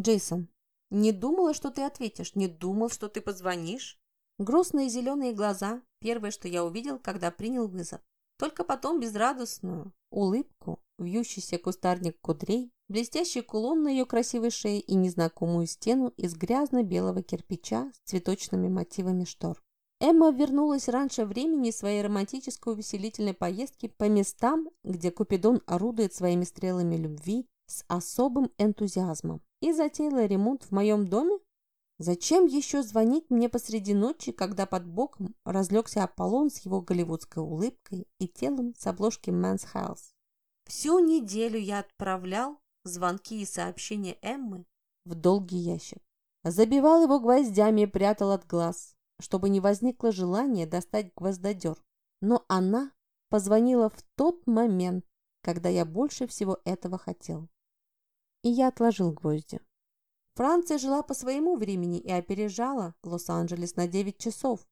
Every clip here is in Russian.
Джейсон, не думала, что ты ответишь, не думал, что ты позвонишь. Грустные зеленые глаза – первое, что я увидел, когда принял вызов. Только потом безрадостную улыбку, вьющийся кустарник кудрей, блестящий кулон на ее красивой шее и незнакомую стену из грязно-белого кирпича с цветочными мотивами штор. Эмма вернулась раньше времени своей романтической увеселительной поездки по местам, где Купидон орудует своими стрелами любви с особым энтузиазмом и затеяла ремонт в моем доме Зачем еще звонить мне посреди ночи, когда под боком разлегся Аполлон с его голливудской улыбкой и телом с обложки Men's Health? Всю неделю я отправлял звонки и сообщения Эммы в долгий ящик. Забивал его гвоздями и прятал от глаз, чтобы не возникло желания достать гвоздодер. Но она позвонила в тот момент, когда я больше всего этого хотел. И я отложил гвозди. Франция жила по своему времени и опережала Лос-Анджелес на 9 часов.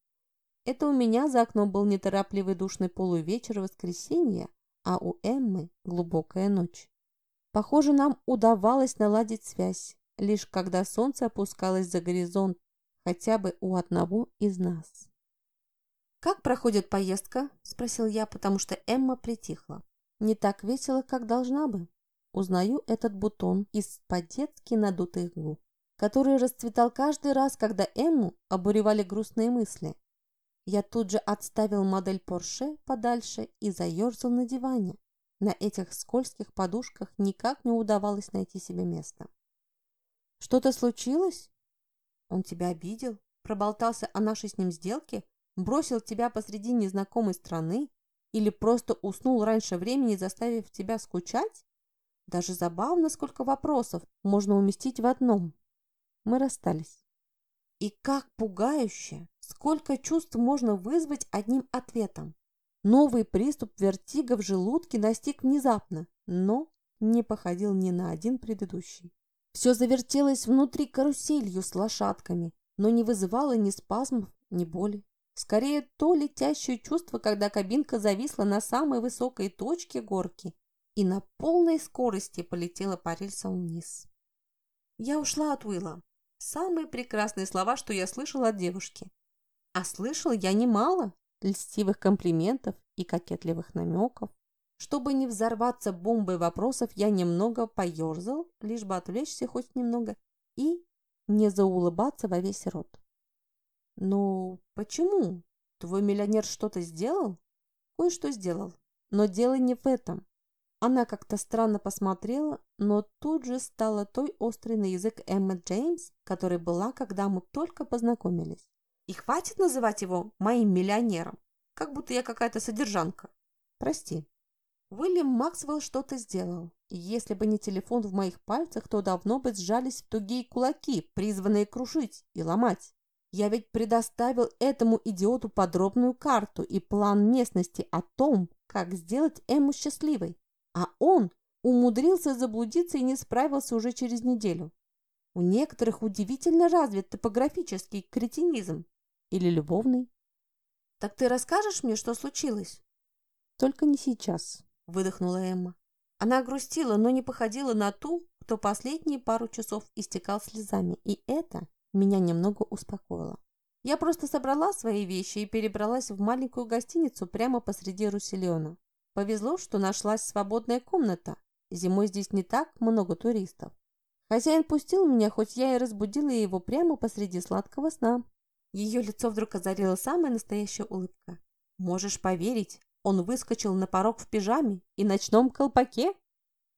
Это у меня за окном был неторопливый душный полувечер воскресенья, а у Эммы глубокая ночь. Похоже, нам удавалось наладить связь, лишь когда солнце опускалось за горизонт, хотя бы у одного из нас. «Как проходит поездка?» – спросил я, потому что Эмма притихла. «Не так весело, как должна бы». Узнаю этот бутон из по-детски надутых губ, который расцветал каждый раз, когда Эмму обуревали грустные мысли. Я тут же отставил модель Порше подальше и заерзал на диване. На этих скользких подушках никак не удавалось найти себе места. «Что-то случилось? Он тебя обидел? Проболтался о нашей с ним сделке? Бросил тебя посреди незнакомой страны? Или просто уснул раньше времени, заставив тебя скучать?» Даже забавно, сколько вопросов можно уместить в одном. Мы расстались. И как пугающе, сколько чувств можно вызвать одним ответом. Новый приступ вертига в желудке настиг внезапно, но не походил ни на один предыдущий. Все завертелось внутри каруселью с лошадками, но не вызывало ни спазмов, ни боли. Скорее, то летящее чувство, когда кабинка зависла на самой высокой точке горки и на полной скорости полетела по рельсам вниз. Я ушла от Уилла. Самые прекрасные слова, что я слышала от девушки. А слышала я немало льстивых комплиментов и кокетливых намеков. Чтобы не взорваться бомбой вопросов, я немного поерзал, лишь бы отвлечься хоть немного, и не заулыбаться во весь рот. «Ну, почему? Твой миллионер что-то сделал?» «Кое-что сделал. Но дело не в этом. Она как-то странно посмотрела, но тут же стала той острой на язык Эмма Джеймс, которой была, когда мы только познакомились. И хватит называть его моим миллионером, как будто я какая-то содержанка. Прости. Уильям Максвелл что-то сделал. Если бы не телефон в моих пальцах, то давно бы сжались в тугие кулаки, призванные крушить и ломать. Я ведь предоставил этому идиоту подробную карту и план местности о том, как сделать Эмму счастливой. А он умудрился заблудиться и не справился уже через неделю. У некоторых удивительно развит топографический кретинизм или любовный. «Так ты расскажешь мне, что случилось?» «Только не сейчас», — выдохнула Эмма. Она грустила, но не походила на ту, кто последние пару часов истекал слезами, и это меня немного успокоило. Я просто собрала свои вещи и перебралась в маленькую гостиницу прямо посреди Руссельона. Повезло, что нашлась свободная комната. Зимой здесь не так много туристов. Хозяин пустил меня, хоть я и разбудила его прямо посреди сладкого сна. Ее лицо вдруг озарила самая настоящая улыбка. Можешь поверить, он выскочил на порог в пижаме и ночном колпаке,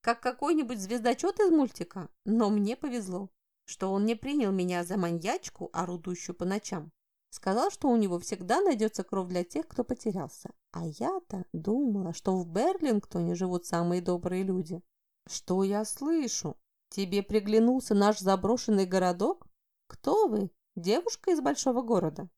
как какой-нибудь звездочет из мультика. Но мне повезло, что он не принял меня за маньячку, орудующую по ночам. Сказал, что у него всегда найдется кровь для тех, кто потерялся. А я-то думала, что в Берлингтоне живут самые добрые люди. Что я слышу? Тебе приглянулся наш заброшенный городок? Кто вы? Девушка из большого города?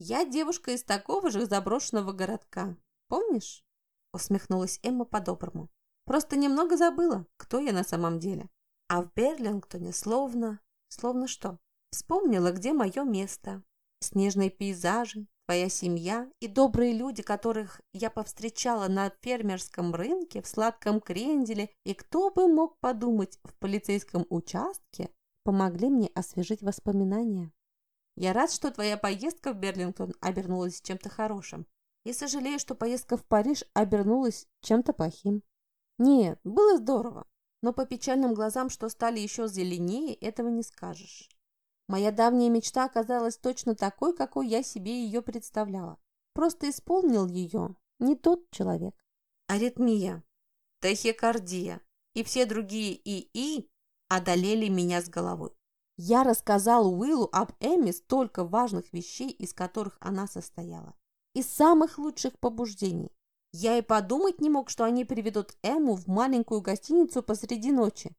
Я девушка из такого же заброшенного городка. Помнишь? Усмехнулась Эмма по-доброму. Просто немного забыла, кто я на самом деле. А в Берлингтоне словно... Словно что? Вспомнила, где мое место, снежные пейзажи, твоя семья и добрые люди, которых я повстречала на фермерском рынке, в сладком кренделе, и кто бы мог подумать в полицейском участке помогли мне освежить воспоминания. Я рад, что твоя поездка в Берлингтон обернулась чем-то хорошим. И сожалею, что поездка в Париж обернулась чем-то плохим. Нет, было здорово, но по печальным глазам, что стали еще зеленее, этого не скажешь. Моя давняя мечта оказалась точно такой, какой я себе ее представляла. Просто исполнил ее не тот человек. Аритмия, тахикардия и все другие ИИ одолели меня с головой. Я рассказал Уиллу об Эмме столько важных вещей, из которых она состояла. Из самых лучших побуждений. Я и подумать не мог, что они приведут Эмму в маленькую гостиницу посреди ночи.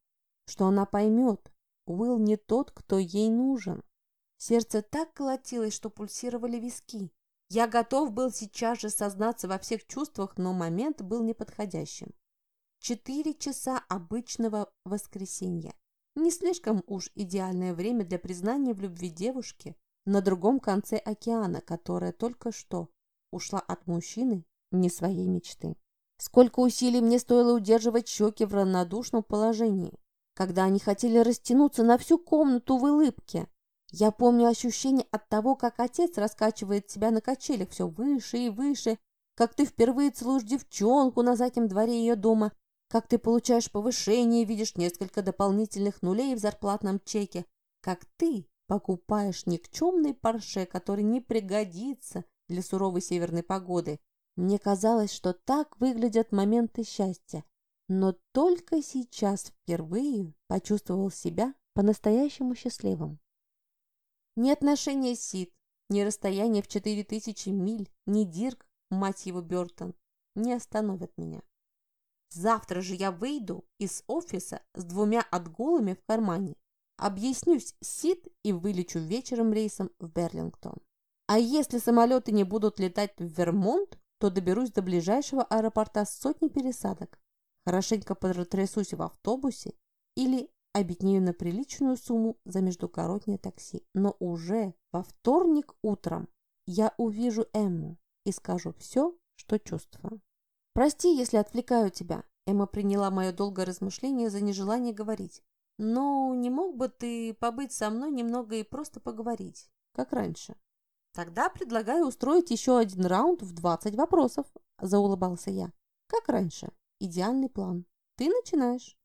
Что она поймет, Уилл не тот, кто ей нужен. Сердце так колотилось, что пульсировали виски. Я готов был сейчас же сознаться во всех чувствах, но момент был неподходящим. Четыре часа обычного воскресенья. Не слишком уж идеальное время для признания в любви девушки на другом конце океана, которая только что ушла от мужчины не своей мечты. Сколько усилий мне стоило удерживать щеки в равнодушном положении, когда они хотели растянуться на всю комнату в улыбке. Я помню ощущение от того, как отец раскачивает себя на качелях все выше и выше, как ты впервые целуешь девчонку на заднем дворе ее дома, как ты получаешь повышение и видишь несколько дополнительных нулей в зарплатном чеке, как ты покупаешь никчемный парше, который не пригодится для суровой северной погоды. Мне казалось, что так выглядят моменты счастья, но только сейчас впервые почувствовал себя по-настоящему счастливым. Ни отношения Сид, ни расстояние в четыре тысячи миль, ни Дирк, мать его Бертон, не остановят меня. Завтра же я выйду из офиса с двумя отгулами в кармане, объяснюсь Сид и вылечу вечером рейсом в Берлингтон. А если самолеты не будут летать в Вермонт, то доберусь до ближайшего аэропорта с сотней пересадок, хорошенько протрясусь в автобусе или обеднею на приличную сумму за междугороднее такси. Но уже во вторник утром я увижу Эмму и скажу все, что чувствую. «Прости, если отвлекаю тебя», — Эмма приняла мое долгое размышление за нежелание говорить. «Но не мог бы ты побыть со мной немного и просто поговорить, как раньше?» «Тогда предлагаю устроить еще один раунд в 20 вопросов», — заулыбался я. «Как раньше. Идеальный план. Ты начинаешь».